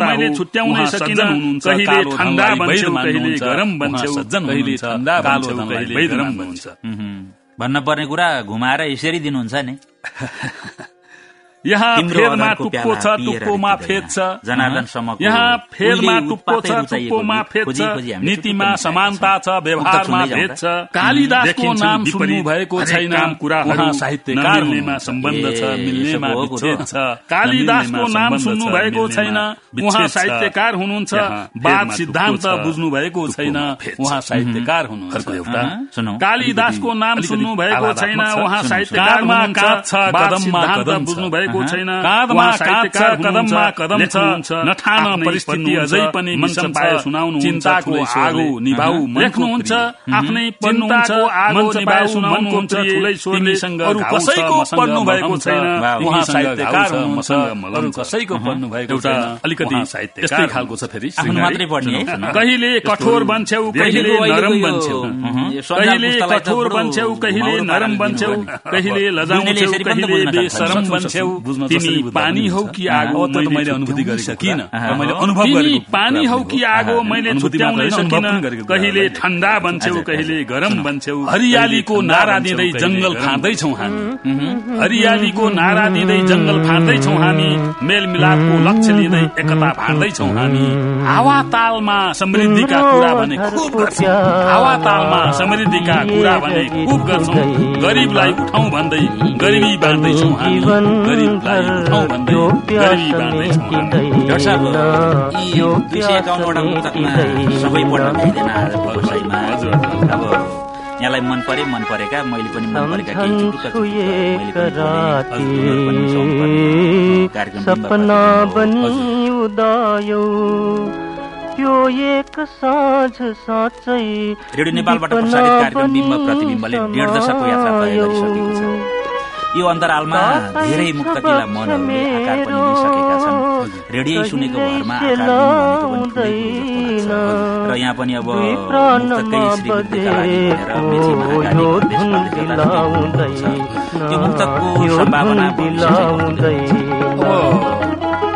मैले छुट्याउनै सकिन कहिले ठन्डा बन्छौ कहिले गरम बन्छौ कहिले ठन्डा बन्छौ कहिले गरम भन्न पर्ने कुरा घुमाएर यसरी दिनुहुन्छ नि। <laughs> यहाँ फेरमा छ टुप्पोमा फेद छ यहाँ। नीतिमा समानता छ। व्यवहारमा भेद छ। कालिदासको नाम सुन्नु भएको छैन। उहाँ साहित्यकार कालिदासको नाम सुन्नु भएको छैन। उहाँ साहित्यकार हुनुहुन्छ। वाद सिद्धान्त बुझ्नु भएको छैन। उहाँ साहित्यकार हुनुहुन्छ। कालिदासको नाम सुन्नु भएको छैन। उहाँ साहित्यकारमा बुझ्नु भएको भएको छैन। आगो आफ्नै अलिकति कहिले कठोर बन्छौ कहिले नरम बन्छौ। <laughs> कहिले <laughs> कठोर बन्छौ कहिले नरम बन्छौ कहिले लजाउँछौ कहिले बेसरम बन्छौ पानी हौ कि आगो मैले अनुभूति गरिसकिन मैले अनुभव गरेको पानी हौ कि आगो मैले छुट्याउनै सकिन। कहिले ठन्डा बन्छौ कहिले गरम बन्छौ। हरियालीको नारा दिँदै जङ्गल खाँदैछौ हामी। हरियालीको नारा दिँदै जङ्गल फाँदैछौ हामी। मेलमिलापको लक्ष्य लिँदै एकता फाँदैछौ हामी। हावा तालमा समृद्धिका कुरा भने खुब गर्छौ। हावा तालमा समृद्धिका कुरा भने खुब गर्छौ। गरिबलाई उठाउँ भन्दै गरिबी बाँड्दैछौँ हामी। यहाँलाई मन परे मन परेका मैले पनि सपना पनि उदायो त्यो एक साँझ साँच्चै रेडियो नेपालबाट प्रसारित कार्यक्रम बिम्ब प्रतिबिम्बले डेढ दशकको यात्रा तय गरिसकेको छ यो अन्तरालमा धेरै मुक्तकिला मनहरूले आकार पनि लिइसकेका छन्। रेडियो सुनेको भरमा आकार लाग्छ। र यहाँ पनि अब मुक्तकै लागि मेची महाकाली। त्यो सम्भावना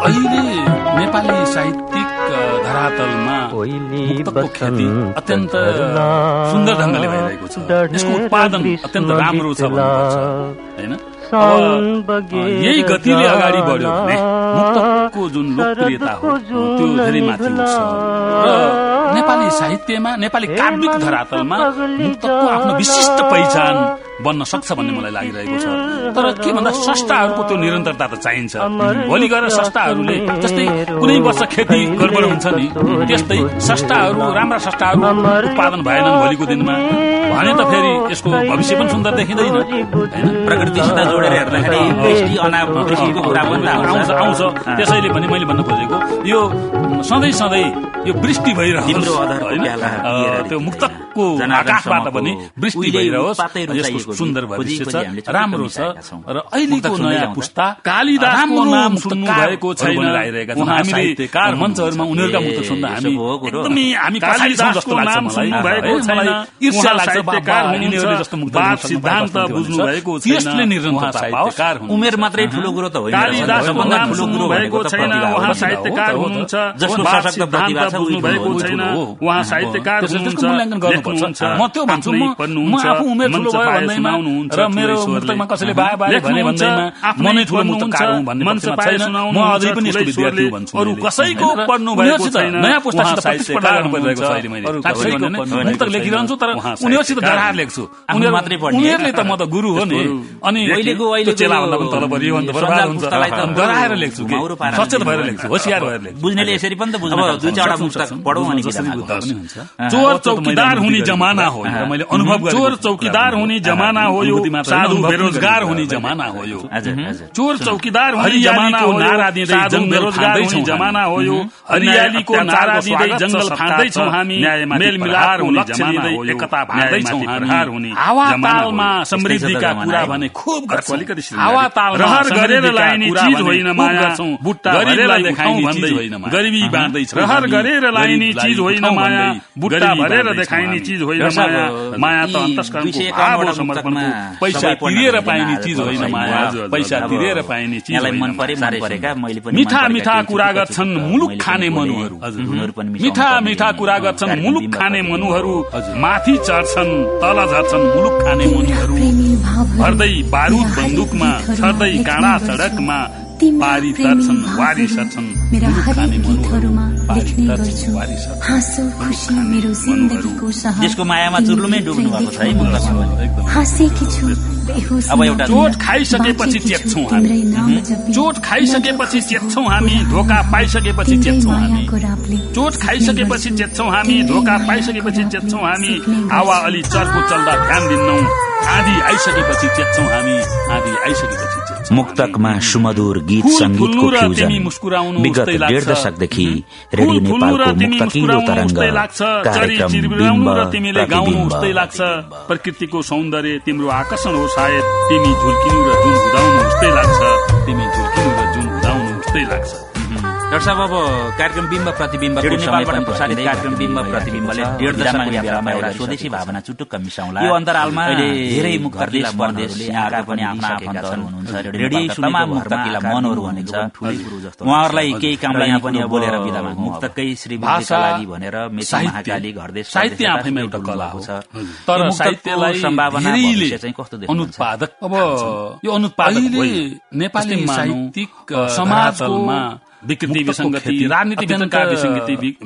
अहिले नेपाली साहित्यिक अ, धरातलमा मुक्तकको खेती अत्यन्त सुन्दर ढङ्गले भइरहेको छ यसको उत्पादन अत्यन्त राम्रो छ होइन यही गतिले अगाडि बढ्यो भने मुक्तकको जुन लोकप्रियता हो त्यो धेरै माथि उठ्छ। र नेपाली साहित्यमा नेपाली काव्यिक धरातलमा मुक्तकको आफ्नो विशिष्ट पहिचान बन्न सक्छ भन्ने मलाई लागिरहेको छ। तर के भन्दा संस्थाहरूको त्यो निरन्तरता त चाहिन्छ। भोलि गएर संस्थाहरूले जस्तै कुनै वर्ष खेती गडबड हुन्छ नि त्यस्तै संस्थाहरू राम्रा संस्थाहरू उत्पादन भएनन् भोलिको दिनमा। भने त फेरि यसको भविष्य पनि सुन्दर देखिँदैन। होइन? प्रकृतिसित जोडेर हेर्दाखेरि वृष्टि अनाप वृष्टिको कुरा पनि आउँछ। आउँछ। त्यसैले पनि मैले भन्न खोजेको यो सधैँ सधैँ यो वृष्टि पिएर त्यो मुक्तकको जनार्दन आकाशबाट पनि वृष्टि भइरहोस् यसको सुन्दर भविष्य छ। राम्रो छ। र अहिलेको नयाँ पुस्ता कालिदासको नाम सुन्नु भएको छैन। हामीले मञ्चहरूमा। उनीहरूका मुक्त सुन्दा हामी। एकदमै हामी नाम। सुन्नु भएको छैन। ईर्ष्या लाग्छ जस्तो मुक्त सिद्धान्त बुझ्नु। भएको त्यसले निरन्तरता पाओस्। उमेर मात्रै ठुलो कुरो त होइन। कालिदासको नाम सुन्नु भएको छैन। उहाँ साहित्यकार जसको सशक्त प्रतिभा छ, उही हुनुहुन्छ। गर्नुपर्छ म त्यो भन्छु म आफू उमेर ठुलो भयो भन्दैमा र मेरो। मुक्तकमा कसैले बाए बाए भने भन्दैमा म नै ठुलो मुक्तकार हुँ भन्ने पक्षमा छैन। म अझै पनि यसको विद्यार्थी। भन्छु अरू। कसैको? पढ्नु भएको छैन। नयाँ पुस्तासित उहाँ प्रतिस्पर्धा साहित्यकार गर्नु परिरहेको छ हुनुहुन्छ। अहिले मैले मुक्तक। लेखिरहन्छु तर उनीहरूसित गराएर लेख्छु उनीहरू- मात्रै पढ्ने। उनीहरूले त म त गुरु हो नि अनि अहिलेको त्यो अहिलेको चेलाभन्दा पनि तल परियो भने त बर्बाद हुन्छ गराएर लेख्छु सचेत भएर लेख्छु। होसियार भएर लेख्छु बुझ्नेले यसरी पनि त बुझ्न। दुई चारवटा सक्छन्। पढौँ अनि चोर चौकीदार हुने जमाना हो यो। मैले अनुभव चोर चौकीदार। हुने जमाना हो यो साधु बेरोजगार हुने जमाना हो यो चोर चौकीदार हुने जमाना हो। नारा दिँदै साधु बेरोजगार हुने जमाना हो यो। हरियालीको नारा दिँदै जङ्गल फाँदैछौँ छ, हामी प्रहार हुने जमाना हो। एकता भाँदैछौँ हामी हुने हावा तालमा। समृद्धिका कुरा भने खुब गर्छौँ अलिकति। हावा तालमा रहर गरेर लाइने चिज होइन माया। बुट्टा गरीबलाई देखाइने चिज चिज होइन। गरिबी बाँड्दैछौँ रहर। गरेर लाइने चिज होइन माया भन्दै बुट्टा भरेर देखाइने। चिज होइन माया माया त अन्तस्करणको भाव हो समर्पणको पैसा तिरेर पाइने चिज होइन। माया पैसा तिरेर पाइने चिज मन परे। मन परेका मैले पनि मिठा मिठा कुरा गर्छन् मुलुक मैले खाने। मनुहरू मिठा। मिठा कुरा गर्छन् मुलुक खाने। मनुहरू। माथि चढ्छन् तल झर्छन् मुलुक खाने मनुहरू भर्दै बारुद बन्दुकमा छर्दै काँडा सडकमा पारी तर्छन् वारी सर्छन् मेरा हरेक गीतहरूमा लेख्ने गर्छु। हाँसो खुसी मेरो जिन्दगीको सहर देशको मायामा चुर्लुमै डुब्नु भएको छ है। एकदम। हाँसेकी छु अब एउटा चोट खाइसकेपछि चेप्छौँ हामी। चोट खाइसकेपछि चेप्छौँ हामी धोका पाइसकेपछि चेप्छौँ हामी चोट खाइसकेपछि गर्छु। हामी धोका पाइसकेपछि चेत्छौँ हामी। हावा अलि चर्को चल्दा ध्यान दिन्नौ आधी आइसकेपछि चेत्छौँ हामी आधी आइसकेपछि मुक्तकमा। सुमधुर गीत र फ्युजन। विगत। डेढ दशकदेखि रेडियो नेपालको मुक्तकिलो तरङ्ग कार्यक्रम बिम्ब लाग्छ। प्रकृतिको सौन्दर्य तिम्रो आकर्षण हो सायद। तिमी झुल्किनु र जुन हुँदाउनु उस्तै लाग्छ। तिमी झुल्किनु र जुन हुँदाउनु उस्तै लाग्छ। डाक्टर साहब अब कार्यक्रम बिम्ब प्रतिबिम्ब नेपालबाट प्रसारित कार्यक्रम बिम्ब प्रतिबिम्बले। डेढ एउटा स्वदेशी भावना चुटुक्क मिसाउँला यो अन्तरालमा धेरै परदेशले यहाँका पनि आफ्ना आफन्तहरू हुनुहुन्छ। रेडियो मुक्तकिला मनहरू उहाँहरूलाई। केही कामलाई यहाँ पनि बोलेर बिदा माग्नु मुक्तकै श्री लागि भनेर मेची साहित्य, महाकाली घरदेश साहित्य परदेशका आफैमा एउटा कला हो। तर साहित्यलाई सम्भावना धेरैले भविष्य चाहिँ कस्तो देख्नुहुन्छ अनुत्पादक अब यो अनुत्पादक। नेपाली साहित्यिक धरातलमा विकृति विसङ्गति राजनीति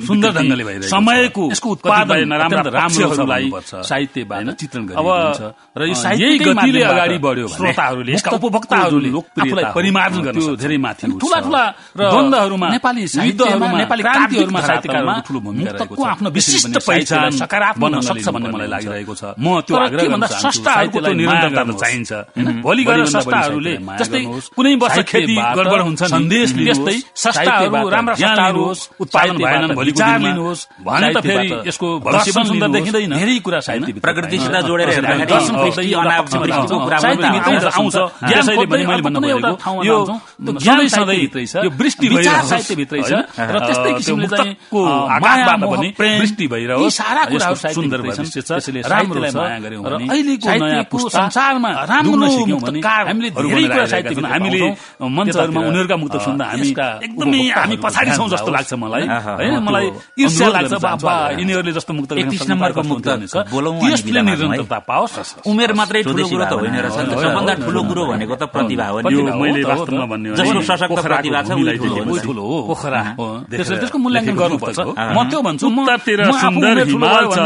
सुन्दर ढङ्गले भइरहेको। समयको यसको उत्पादन नराम्रा अत्यन्त राम्रो छ पक्षहरूलाई भन्नुपर्छ। साहित्यबाट? चित्रण हुन्छ र यो गतिले माध्यमबाट अगाडि बढ्यो श्रोताहरूले, यसका उपभोक्ताहरूले आफूलाई परिमार्जन गर्न। धेरै माथि। ठुला ठुला द्वन्द्वहरूमा, नेपाली साहित्यमा नेपाली क्रान्तिहरूमा धरातलमा ठुलो भूमिका रहेको छ। आफ्नो विशिष्ट पहिचान सकारात्मक बन्न सक्छ भन्ने मलाई। लागिरहेको छ म त्यो आग्रह गर्न चाहन्छु, निरन्तरता। चाहिन्छ होइन? भोलि गएर संस्थाहरूले जस्तै। कुनै वर्ष खेती गडबड हुन्छ सन्देश त्यस्तै। संस्थाहरू राम्रा उत्पादन साहित्यबाट भएनन् भोलिको विचार दिनमा लिनुहोस्, भने त फेरि यसको भविष्य पनि सुन्दर देखिँदैन। धेरै कुरा प्रकृतिसित। जोडेर हेर्दाखेरि आउँछ। यो ज्ञान साहित्यभित्रै छ यो वृष्टि भइरहोस्, साहित्यभित्रै छ? र त्यस्तै किसिमले चाहिँ माया, पनि वृष्टि सारा कुराहरू सुन्दर छ। त्यसैले राम्रो छ। र अहिलेको नयाँ संसारमा राम्रो हामीले धेरै कुरा। मञ्चहरूमा उनीहरूका मुक्त सुन्दा हामी एकदमै हामी पछाडि छौँ जस्तो। लाग्छ मलाई होइन मलाई ईर्ष्या लाग्छ बाबा। यिनीहरूले जस्तो मुक्त एकतिस नम्बरको मुक्त त्यसले। निरन्तरता पाओस् उमेर मात्रै ठुलो कुरो त होइन रहेछ सबभन्दा ठुलो कुरो भनेको त प्रतिभा हो मैले। वास्तवमा भन्ने हो जसको भने सशक्त प्रतिभा छ, उही ठुलो हो पोखरा त्यसले त्यसको मूल्याङ्कन गर्नुपर्छ। म त्यो भन्छु उत्तरतिर सुन्दर हिमाल छ।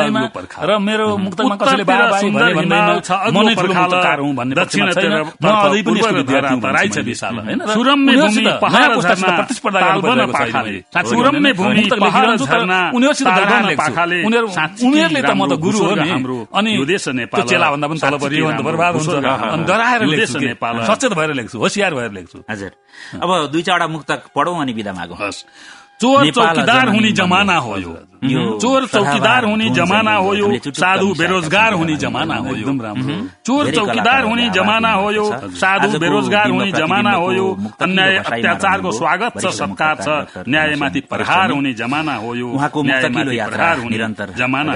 र मेरो मुक्तमा कसैले बाबा सुन्दर हिमाल छ, अग्लो पर्खाल, हुँ भन्ने दक्षिणतिर म अझै पनि यसको विद्यार्थी तराई छ होइन र सुरम्य भूमि, पहाड झरना, प्रतिस्पर्धा गर्नु पाखाले। सुरम्य भूमि, पहाड झरना, उनीहरूसित लेख्छु। पाखाले। उनीहरू उनीहरूले त म त गुरु हो नि हाम्रो अनि यो देश नेपाल चेला भन्दा पनि तल परियो भने बर्बाद हुन्छ अनि डराएर लेख्छु सचेत भएर लेख्छु होसियार भएर लेख्छु हजुर अब दुई चारवटा मुक्तक पढौँ अनि बिदा मागौँ। चौकीदार हुने। जमाना हो यो। यो चोर चौकीदार हुने जमाना हो यो साधु बेरोजगार हुने जमाना हो यो राम्रो। चोर चौकीदार हुने जमाना हो यो। साधु बेरोजगार हुने जमाना हो यो। अन्याय अत्याचारको स्वागत छ सत्कार छ न्यायमाथि प्रहार। हुने जमाना हो यो। प्रहार हुने जमाना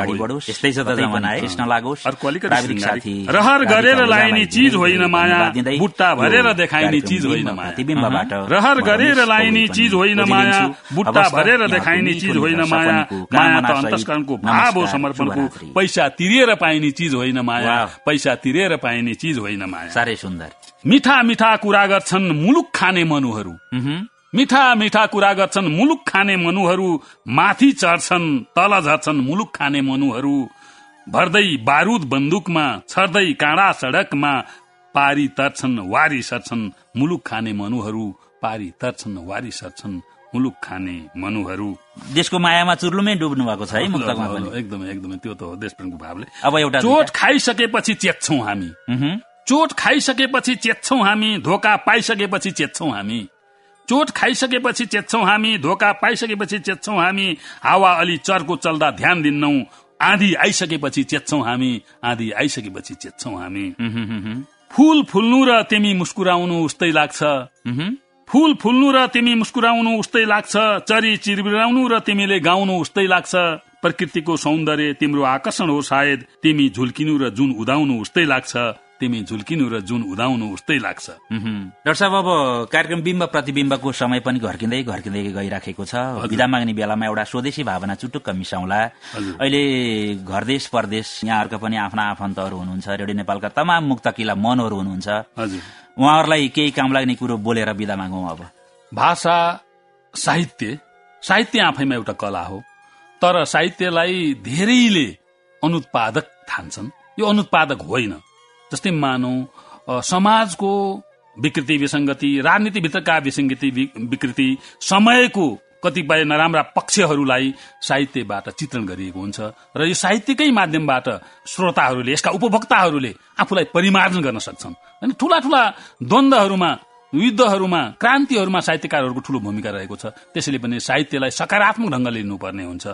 रहर गरेर लाइने चिज होइन माया बुट्टा भरेर देखाइने चिज होइन माया। रहर गरेर लाइने चिज होइन। माया बुट्टा भरेर देखाइने चिज होइन माया माया त अन्तस्करणको भाव हो समर्पणको। पैसा तिरेर पाइने चिज होइन माया। पैसा तिरेर पाइने चिज होइन माया। साह्रै सुन्दर। मिठा मिठा कुरा गर्छन् मुलुक खाने मनुहरू। मिठा मिठा कुरा गर्छन् मुलुक खाने मनुहरू। माथि चढ्छन् तल झर्छन् मुलुक खाने मनुहरू। भर्दै बारूद बन्दुकमा छर्दै काँडा सडकमा पारी तर्छन् वारी सर्छन् मुलुक खाने मनुहरू। पारी तर्छन् वारी सर्छन् मुलुक खाने मनुहरू। देशको मायामा चुर्लुमै डुब्नु भएको छ है मुक्तकमा पनि एकदमै एकदमै त्यो त हो देशप्रेमको भावले। अब एउटा चोट खाइसकेपछि चेत्छौँ हामी। चोट खाइसकेपछि चेत्छौँ हामी धोका पाइसकेपछि चेत्छौँ हामी। चोट खाइसकेपछि चेत्छौँ हामी धोका पाइसकेपछि चेत्छौँ हामी हावा अलि चर्को चल्दा ध्यान दिन्नौ। आँधी आइसकेपछि चेत्छौँ हामी आँधी आइसकेपछि चेत्छौँ हामी। फूल फुल्नु र तिमी मुस्कुराउनु उस्तै लाग्छ। फूल फुल्नु र तिमी मुस्कुराउनु उस्तै लाग्छ चरी चिरबिराउनु र तिमीले गाउनु उस्तै लाग्छ। प्रकृतिको सौन्दर्य तिम्रो आकर्षण हो सायद तिमी झुल्किनु र जुन उदाउनु उस्तै लाग्छ। तिमी झुल्किनु र जुन उदाउनु उस्तै लाग्छ। डाक्टर साहब अब कार्यक्रम बिम्ब प्रतिबिम्बको समय पनि घर्किँदै घर्किँदै गइराखेको छ। विदा माग्ने बेलामा एउटा स्वदेशी भावना चुटुक्क मिसाउला। अहिले घरदेश परदेश यहाँहरूका पनि आफ्ना आफन्तहरू हुनुहुन्छ। रेडियो नेपालका तमाम मुक्तकिला मनहरू हुनुहुन्छ। उहाँहरूलाई केही काम लाग्ने कुरो बोलेर बिदा मागौँ अब। भाषा साहित्य साहित्य आफैमा एउटा कला हो। तर साहित्यलाई धेरैले अनुत्पादक ठान्छन्। यो अनुत्पादक होइन। जस्तै मानौ समाजको विकृति विसङ्गति राजनीतिभित्रका विसङ्गति विकृति समयको कतिपय नराम्रा पक्षहरूलाई साहित्यबाट चित्रण गरिएको हुन्छ र यो साहित्यकै माध्यमबाट श्रोताहरूले यसका उपभोक्ताहरूले आफूलाई परिमार्जन गर्न सक्छन्। होइन ठूला ठूला द्वन्द्वहरूमा युद्धहरूमा क्रान्तिहरूमा साहित्यकारहरूको ठूलो भूमिका रहेको छ। त्यसैले पनि साहित्यलाई सकारात्मक ढंगले लिनुपर्ने हुन्छ।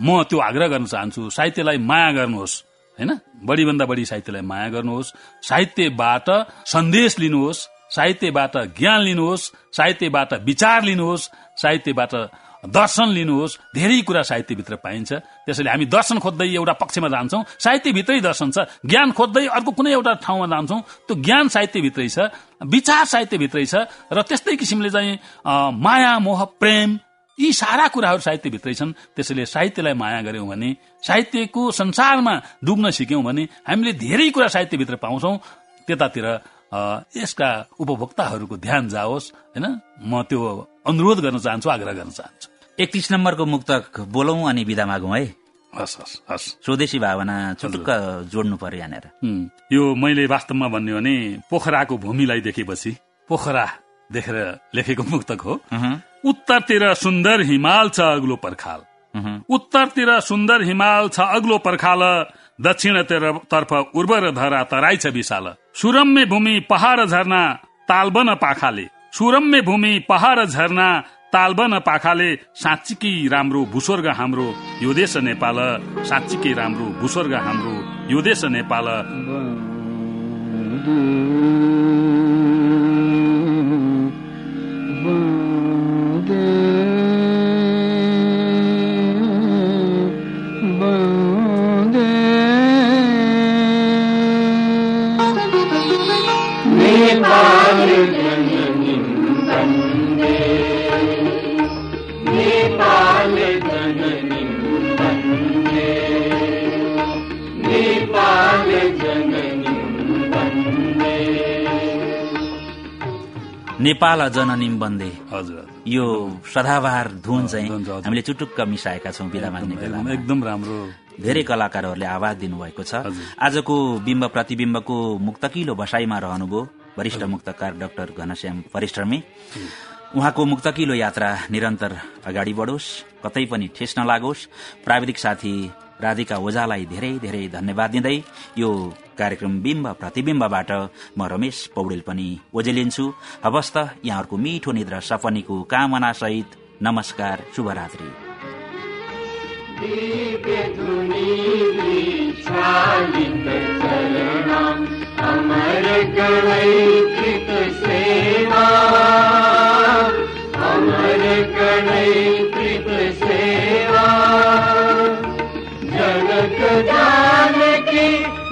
म त्यो आग्रह गर्न चाहन्छु साहित्यलाई माया गर्नुहोस्। होइन? बढीभन्दा बढी साहित्यलाई माया गर्नुहोस् साहित्यबाट सन्देश लिनुहोस् साहित्यबाट ज्ञान लिनुहोस् साहित्यबाट विचार लिनुहोस् साहित्यबाट दर्शन लिनुहोस्। धेरै कुरा साहित्यभित्र पाइन्छ। त्यसैले हामी दर्शन खोज्दै एउटा पक्षमा जान्छौँ साहित्यभित्रै दर्शन छ। ज्ञान खोज्दै अर्को कुनै एउटा ठाउँमा जान्छौँ त्यो ज्ञान साहित्यभित्रै छ विचार साहित्यभित्रै छ र त्यस्तै किसिमले चाहिँ माया मोह प्रेम यी सारा कुराहरू साहित्यभित्रै छन्। त्यसैले साहित्यलाई माया गर्यौं भने साहित्यको संसारमा डुब्न सिक्यौं भने हामीले धेरै कुरा साहित्यभित्र पाउँछौं। त्यतातिर यसका उपभोक्ताहरूको ध्यान जाओस् होइन? म त्यो अनुरोध गर्न चाहन्छु आग्रह गर्न चाहन्छु। एकतिस नम्बरको मुक्तक बोलौँ अनि बिदा मागौँ है। हस् हस् हस्। स्वदेशी भावना चुटुक्क जोड्नु पर्यो यहाँनिर। यो मैले वास्तवमा भन्ने हो भने पोखराको भूमिलाई देखेपछि पोखरा देखेर लेखेको मुक्तक हो। उत्तरतिर सुन्दर हिमाल छ अग्लो पर्खाल। उत्तरतिर सुन्दर हिमाल छ अग्लो पर्खाल दक्षिणतिर तर्फ उर्वर धरा तराई छ विशाल। सुरम्य भूमि पहाड झरना तालबन पाखाले। सुरम्य भूमि पहाड झरना तालबन पाखाले। साँच्चीकै राम्रो भूस्वर्ग हाम्रो यो देश नेपाल। साँच्चीकै राम्रो भूस्वर्ग हाम्रो यो देश नेपाल। नेपाल जननिम बन्दे। यो सदाबहार धुन चाहिँ। हामीले चुटुक्क मिसाएका छौँ विदा माग्ने बेलामा। एकदम राम्रो। धेरै कलाकारहरूले आवाज दिनुभएको छ। आजको बिम्ब प्रतिबिम्बको मुक्तकिलो बसाईमा रहनुभयो वरिष्ठ मुक्तकार डाक्टर घनश्याम परिश्रमी। उहाँको मुक्तकिलो यात्रा निरन्तर अगाडि बढोस् कतै पनि ठेस नलागोस् प्राविधिक साथी राधिका ओझालाई धेरै धेरै धन्यवाद दिँदै यो कार्यक्रम बिम्ब प्रतिबिम्बबाट म रमेश पौडेल पनि ओजेलिन्छु। हवस् त यहाँहरूको मिठो निद्रा सपनीको कामना सहित नमस्कार शुभरात्री। गणैकृत सेवा। जनक जानकी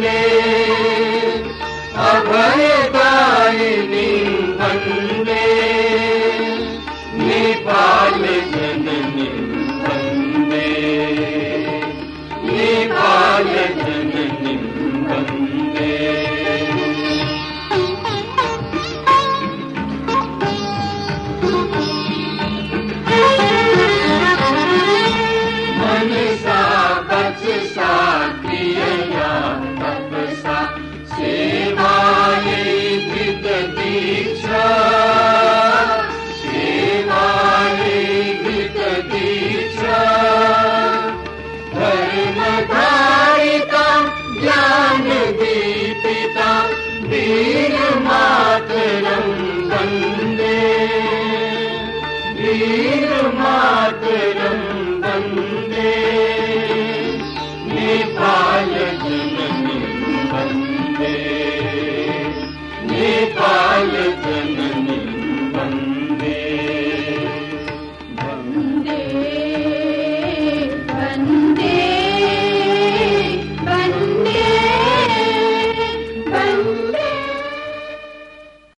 ने